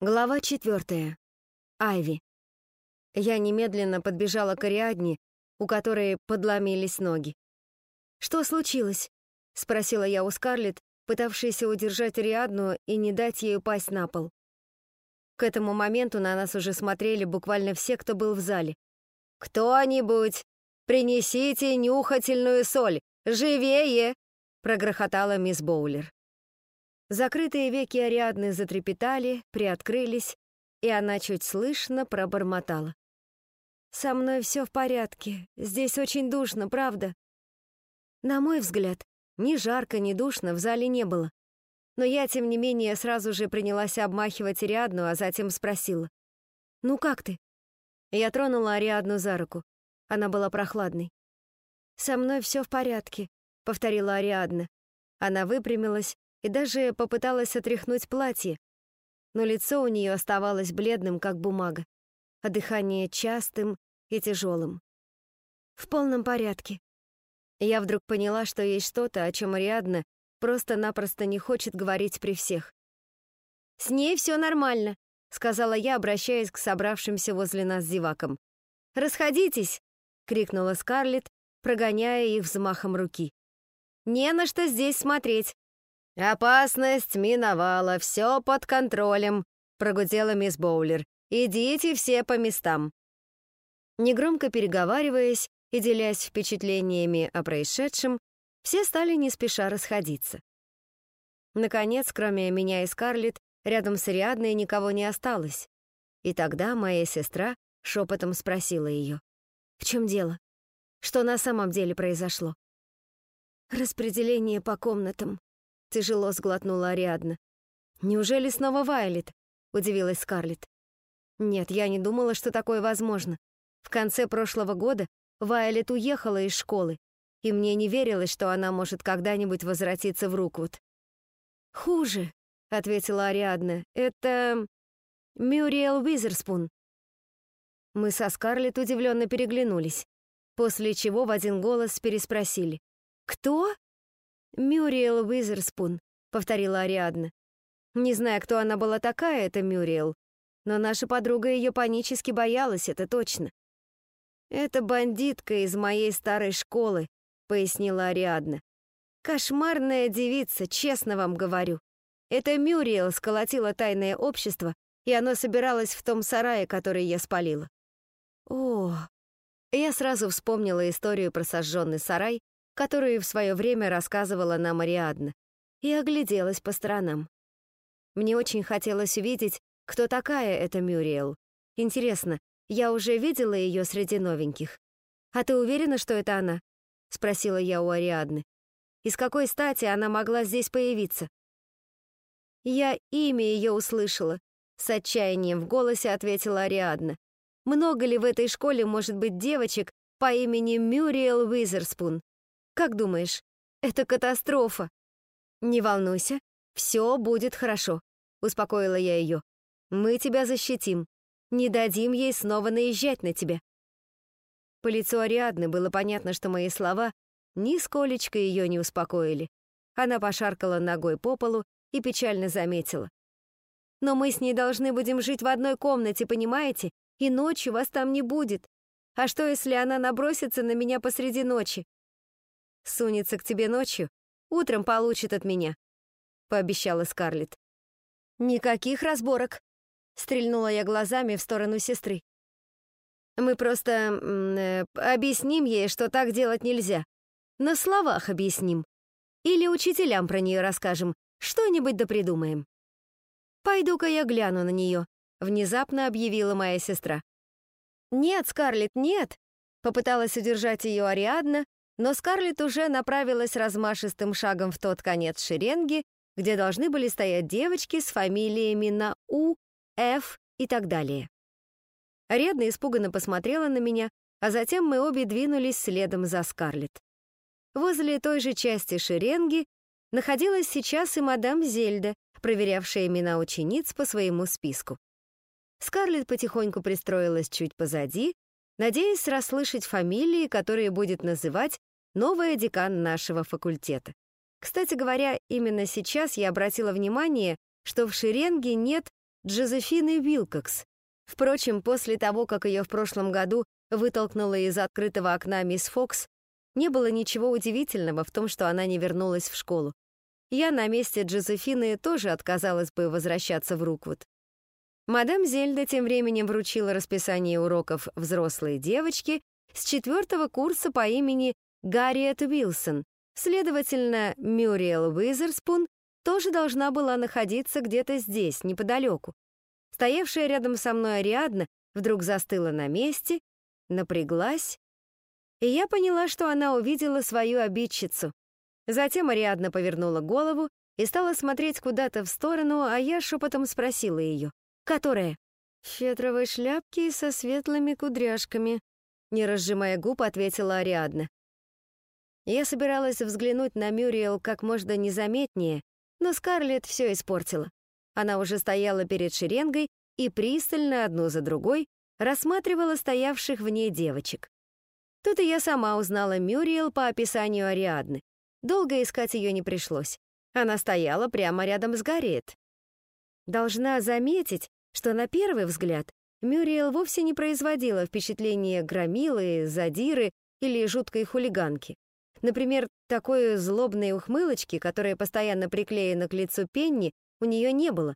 Глава четвертая. Айви. Я немедленно подбежала к Ариадне, у которой подломились ноги. «Что случилось?» — спросила я у Скарлетт, пытавшейся удержать Ариадну и не дать ей упасть на пол. К этому моменту на нас уже смотрели буквально все, кто был в зале. «Кто-нибудь, принесите нюхательную соль! Живее!» — прогрохотала мисс Боулер. Закрытые веки Ариадны затрепетали, приоткрылись, и она чуть слышно пробормотала. «Со мной все в порядке. Здесь очень душно, правда?» На мой взгляд, ни жарко, ни душно в зале не было. Но я, тем не менее, сразу же принялась обмахивать Ариадну, а затем спросила. «Ну как ты?» Я тронула Ариадну за руку. Она была прохладной. «Со мной все в порядке», — повторила Ариадна. Она выпрямилась, и даже попыталась отряхнуть платье, но лицо у нее оставалось бледным, как бумага, а дыхание частым и тяжелым. В полном порядке. Я вдруг поняла, что есть что-то, о чем Ариадна просто-напросто не хочет говорить при всех. «С ней все нормально», — сказала я, обращаясь к собравшимся возле нас зевакам. «Расходитесь!» — крикнула Скарлетт, прогоняя их взмахом руки. «Не на что здесь смотреть. «Опасность миновала, все под контролем», — прогудела мисс Боулер. «Идите все по местам». Негромко переговариваясь и делясь впечатлениями о происшедшем, все стали не спеша расходиться. Наконец, кроме меня и Скарлетт, рядом с Ариадной никого не осталось. И тогда моя сестра шепотом спросила ее, «В чем дело? Что на самом деле произошло?» «Распределение по комнатам», Тяжело сглотнула Ариадна. «Неужели снова Вайлет?» — удивилась Скарлетт. «Нет, я не думала, что такое возможно. В конце прошлого года Вайлет уехала из школы, и мне не верилось, что она может когда-нибудь возвратиться в Руквуд». «Хуже», — ответила Ариадна. «Это... Мюриэл Уизерспун». Мы со Скарлетт удивленно переглянулись, после чего в один голос переспросили. «Кто?» «Мюриэл Уизерспун», — повторила Ариадна. Не знаю, кто она была такая, эта Мюриэл, но наша подруга ее панически боялась, это точно. «Это бандитка из моей старой школы», — пояснила Ариадна. «Кошмарная девица, честно вам говорю. Это Мюриэл сколотила тайное общество, и оно собиралось в том сарае, который я спалила». О, я сразу вспомнила историю про сожженный сарай которую в свое время рассказывала нам Ариадна, и огляделась по сторонам. Мне очень хотелось увидеть, кто такая эта Мюриэл. Интересно, я уже видела ее среди новеньких. «А ты уверена, что это она?» — спросила я у Ариадны. «И с какой стати она могла здесь появиться?» «Я имя ее услышала», — с отчаянием в голосе ответила Ариадна. «Много ли в этой школе может быть девочек по имени Мюриэл Уизерспун? Как думаешь, это катастрофа?» «Не волнуйся, все будет хорошо», — успокоила я ее. «Мы тебя защитим. Не дадим ей снова наезжать на тебя». По лицу Ариадны было понятно, что мои слова нисколечко ее не успокоили. Она пошаркала ногой по полу и печально заметила. «Но мы с ней должны будем жить в одной комнате, понимаете? И ночью вас там не будет. А что, если она набросится на меня посреди ночи? Сунется к тебе ночью, утром получит от меня», — пообещала Скарлетт. «Никаких разборок», — стрельнула я глазами в сторону сестры. «Мы просто э, объясним ей, что так делать нельзя. На словах объясним. Или учителям про нее расскажем, что-нибудь да придумаем». «Пойду-ка я гляну на нее», — внезапно объявила моя сестра. «Нет, Скарлетт, нет!» — попыталась удержать ее Ариадна, но Скарлетт уже направилась размашистым шагом в тот конец шеренги, где должны были стоять девочки с фамилиями на У, Ф и так далее. Ариадна испуганно посмотрела на меня, а затем мы обе двинулись следом за Скарлетт. Возле той же части шеренги находилась сейчас и мадам Зельда, проверявшая имена учениц по своему списку. Скарлетт потихоньку пристроилась чуть позади, надеясь расслышать фамилии, которые будет называть новая декан нашего факультета. Кстати говоря, именно сейчас я обратила внимание, что в шеренге нет Джозефины Вилкокс. Впрочем, после того, как ее в прошлом году вытолкнула из открытого окна мисс Фокс, не было ничего удивительного в том, что она не вернулась в школу. Я на месте Джозефины тоже отказалась бы возвращаться в Руквуд. Мадам Зельда тем временем вручила расписание уроков взрослой девочки с четвертого курса по имени Гарриет Уилсон. Следовательно, Мюриэл Уизерспун тоже должна была находиться где-то здесь, неподалеку. Стоявшая рядом со мной Ариадна вдруг застыла на месте, напряглась, и я поняла, что она увидела свою обидчицу. Затем Ариадна повернула голову и стала смотреть куда-то в сторону, а я шепотом спросила ее. «Которая?» «Фетровой шляпки со светлыми кудряшками», не разжимая губ, ответила Ариадна. Я собиралась взглянуть на Мюриел как можно незаметнее, но Скарлетт все испортила. Она уже стояла перед шеренгой и пристально одну за другой рассматривала стоявших в ней девочек. Тут и я сама узнала Мюриел по описанию Ариадны. Долго искать ее не пришлось. Она стояла прямо рядом с Гарриет. Должна заметить, что на первый взгляд Мюриел вовсе не производила впечатления громилы, задиры или жуткой хулиганки. Например, такой злобной ухмылочки, которая постоянно приклеена к лицу Пенни, у нее не было.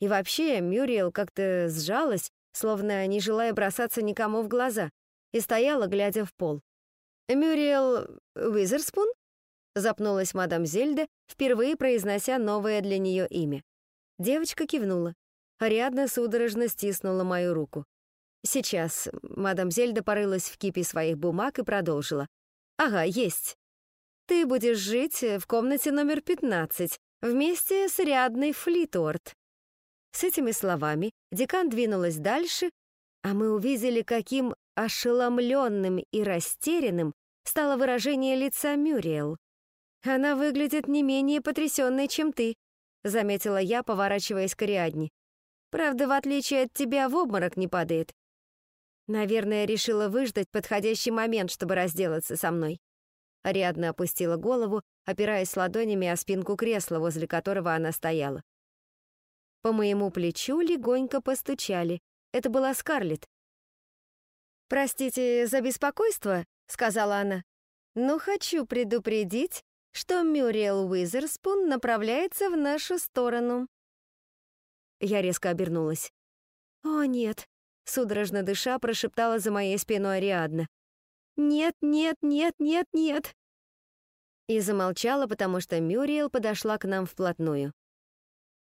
И вообще Мюриел как-то сжалась, словно не желая бросаться никому в глаза, и стояла, глядя в пол. «Мюриел Уизерспун?» — запнулась мадам Зельда, впервые произнося новое для нее имя. Девочка кивнула. Ариадна судорожно стиснула мою руку. «Сейчас». Мадам Зельда порылась в кипе своих бумаг и продолжила. «Ага, есть. Ты будешь жить в комнате номер 15 вместе с Ариадной Флитуорт». С этими словами декан двинулась дальше, а мы увидели, каким ошеломленным и растерянным стало выражение лица Мюриэл. «Она выглядит не менее потрясенной, чем ты», — заметила я, поворачиваясь к Ариадне. «Правда, в отличие от тебя, в обморок не падает». Наверное, решила выждать подходящий момент, чтобы разделаться со мной. Ариадна опустила голову, опираясь ладонями о спинку кресла, возле которого она стояла. По моему плечу легонько постучали. Это была Скарлетт. «Простите за беспокойство», — сказала она, «но хочу предупредить, что Мюриэл Уизерспун направляется в нашу сторону». Я резко обернулась. «О, нет», — судорожно дыша прошептала за моей спиной Ариадна. «Нет, нет, нет, нет, нет!» И замолчала, потому что Мюриэл подошла к нам вплотную.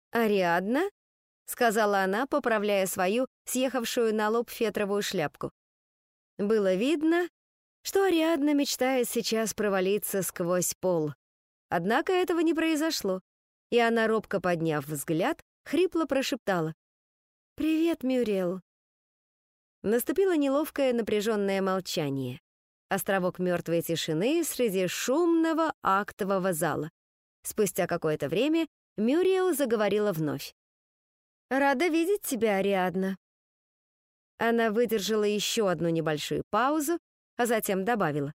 «Ариадна?» — сказала она, поправляя свою, съехавшую на лоб фетровую шляпку. Было видно, что Ариадна мечтает сейчас провалиться сквозь пол. Однако этого не произошло, и она, робко подняв взгляд, хрипло прошептала. «Привет, Мюрриел». Наступило неловкое напряженное молчание. Островок мертвой тишины среди шумного актового зала. Спустя какое-то время Мюриел заговорила вновь. «Рада видеть тебя, Ариадна». Она выдержала еще одну небольшую паузу, а затем добавила.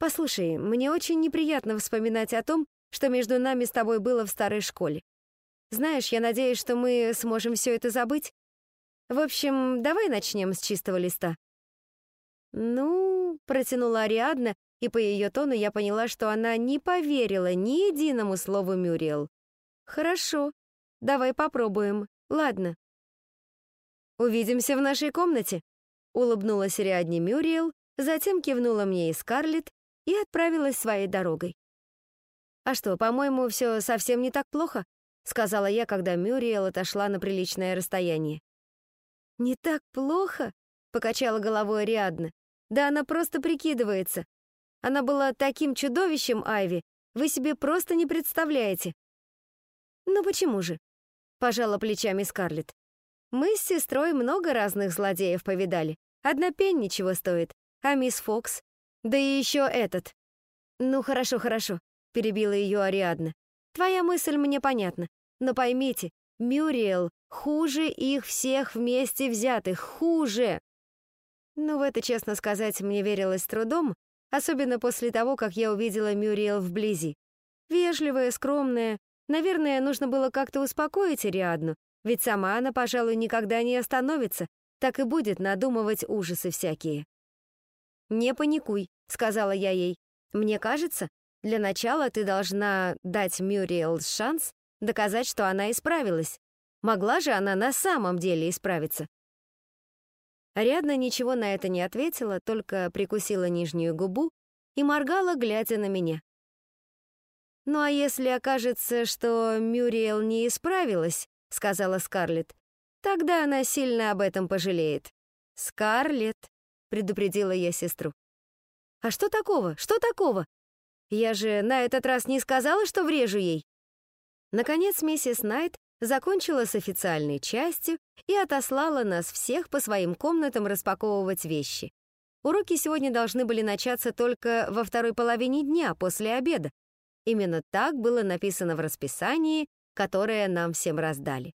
«Послушай, мне очень неприятно вспоминать о том, что между нами с тобой было в старой школе. Знаешь, я надеюсь, что мы сможем все это забыть. В общем, давай начнем с чистого листа». «Ну...» — протянула Ариадна, и по ее тону я поняла, что она не поверила ни единому слову Мюриэл. «Хорошо, давай попробуем. Ладно». «Увидимся в нашей комнате», — улыбнулась Риадни Мюриел, затем кивнула мне и Скарлетт и отправилась своей дорогой. «А что, по-моему, все совсем не так плохо?» — сказала я, когда Мюриел отошла на приличное расстояние. «Не так плохо?» — покачала головой Ариадна. «Да она просто прикидывается. Она была таким чудовищем, Айви, вы себе просто не представляете. «Ну почему же?» — пожала плечами Скарлетт. «Мы с сестрой много разных злодеев повидали. Одна пень ничего стоит, а мисс Фокс... Да и еще этот». «Ну хорошо, хорошо», — перебила ее Ариадна. «Твоя мысль мне понятна, но поймите, Мюриэл хуже их всех вместе взятых, хуже!» Ну, в это, честно сказать, мне верилось трудом, особенно после того, как я увидела Мюриэл вблизи. Вежливая, скромная, Наверное, нужно было как-то успокоить Ариадну, Ведь сама она, пожалуй, никогда не остановится, так и будет надумывать ужасы всякие. «Не паникуй», — сказала я ей. «Мне кажется, для начала ты должна дать Мюриэл шанс доказать, что она исправилась. Могла же она на самом деле исправиться?» Ариадна ничего на это не ответила, только прикусила нижнюю губу и моргала, глядя на меня. «Ну а если окажется, что Мюриэл не исправилась», — сказала Скарлетт, «тогда она сильно об этом пожалеет». «Скарлетт», — предупредила я сестру. «А что такого? Что такого? Я же на этот раз не сказала, что врежу ей». Наконец миссис Найт закончила с официальной частью и отослала нас всех по своим комнатам распаковывать вещи. Уроки сегодня должны были начаться только во второй половине дня после обеда, Именно так было написано в расписании, которое нам всем раздали.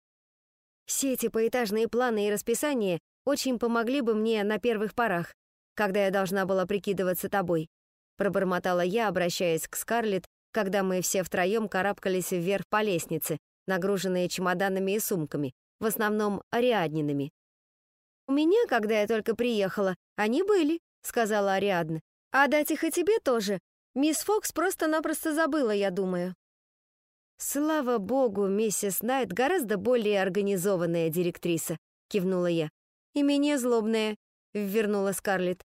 Все эти поэтажные планы и расписания очень помогли бы мне на первых порах, когда я должна была прикидываться тобой, пробормотала я, обращаясь к Скарлетт, когда мы все втроем карабкались вверх по лестнице, нагруженные чемоданами и сумками, в основном Ариадниными. «У меня, когда я только приехала, они были», — сказала Ариадна. «А дать их и тебе тоже, Мисс Фокс просто-напросто забыла, я думаю. Слава богу, миссис Найт гораздо более организованная директриса, кивнула я. И менее злобная, ввернула Скарлетт.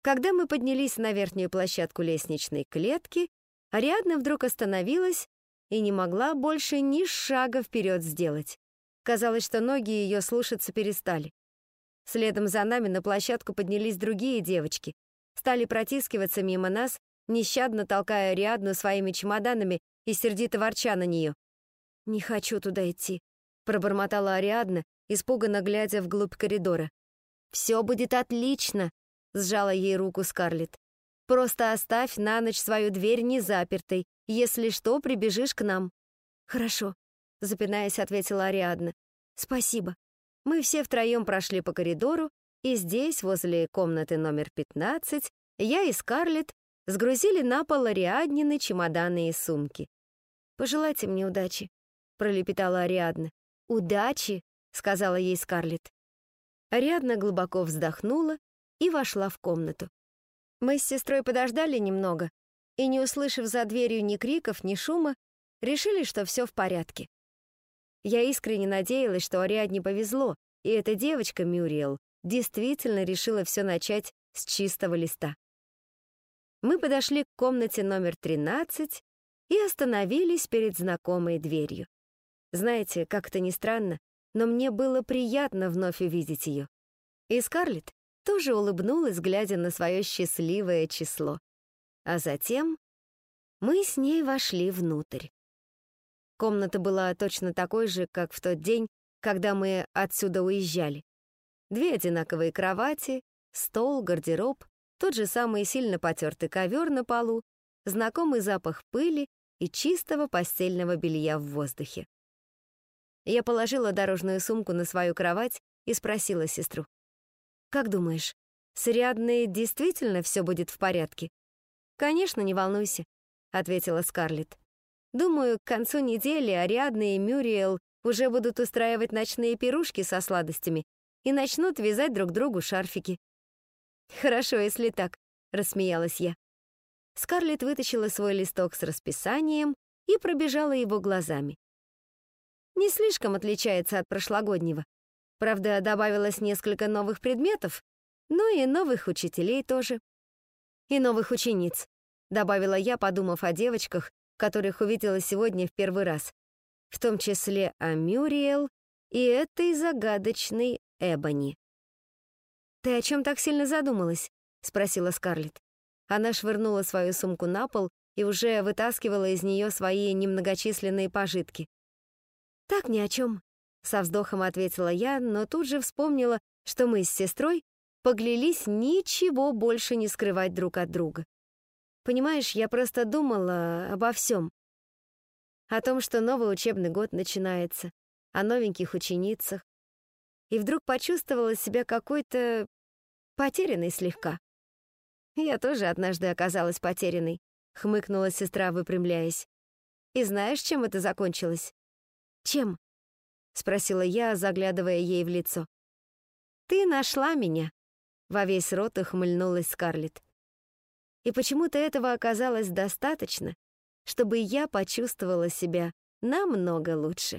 Когда мы поднялись на верхнюю площадку лестничной клетки, Ариадна вдруг остановилась и не могла больше ни шага вперед сделать. Казалось, что ноги ее слушаться перестали. Следом за нами на площадку поднялись другие девочки, стали протискиваться мимо нас нещадно толкая Ариадну своими чемоданами и сердито ворча на нее. «Не хочу туда идти», — пробормотала Ариадна, испуганно глядя вглубь коридора. «Все будет отлично», — сжала ей руку Скарлетт. «Просто оставь на ночь свою дверь незапертой. Если что, прибежишь к нам». «Хорошо», — запинаясь, ответила Ариадна. «Спасибо». Мы все втроем прошли по коридору, и здесь, возле комнаты номер 15, я и Скарлетт сгрузили на пол Ариаднины чемоданы и сумки. «Пожелайте мне удачи», — пролепетала Ариадна. «Удачи», — сказала ей Скарлетт. Ариадна глубоко вздохнула и вошла в комнату. Мы с сестрой подождали немного и, не услышав за дверью ни криков, ни шума, решили, что все в порядке. Я искренне надеялась, что Ариадне повезло, и эта девочка, Мюриел, действительно решила все начать с чистого листа. Мы подошли к комнате номер 13 и остановились перед знакомой дверью. Знаете, как это ни странно, но мне было приятно вновь увидеть ее. И Скарлетт тоже улыбнулась, глядя на свое счастливое число. А затем мы с ней вошли внутрь. Комната была точно такой же, как в тот день, когда мы отсюда уезжали. Две одинаковые кровати, стол, гардероб тот же самый сильно потертый ковер на полу, знакомый запах пыли и чистого постельного белья в воздухе. Я положила дорожную сумку на свою кровать и спросила сестру. «Как думаешь, с Ариадной действительно все будет в порядке?» «Конечно, не волнуйся», — ответила Скарлетт. «Думаю, к концу недели Ариадна и Мюриэл уже будут устраивать ночные пирушки со сладостями и начнут вязать друг другу шарфики. «Хорошо, если так», — рассмеялась я. Скарлетт вытащила свой листок с расписанием и пробежала его глазами. Не слишком отличается от прошлогоднего. Правда, добавилось несколько новых предметов, но и новых учителей тоже. И новых учениц, добавила я, подумав о девочках, которых увидела сегодня в первый раз, в том числе о Мюриэл и этой загадочной Эбони. «Ты о чем так сильно задумалась?» — спросила Скарлетт. Она швырнула свою сумку на пол и уже вытаскивала из нее свои немногочисленные пожитки. «Так ни о чем», — со вздохом ответила я, но тут же вспомнила, что мы с сестрой поглялись ничего больше не скрывать друг от друга. Понимаешь, я просто думала обо всем. О том, что новый учебный год начинается, о новеньких ученицах. И вдруг почувствовала себя какой-то потерянный слегка. Я тоже однажды оказалась потерянной, хмыкнула сестра, выпрямляясь. И знаешь, чем это закончилось? Чем? спросила я, заглядывая ей в лицо. Ты нашла меня, во весь рот ухмыльнулась Скарлетт. И почему-то этого оказалось достаточно, чтобы я почувствовала себя намного лучше.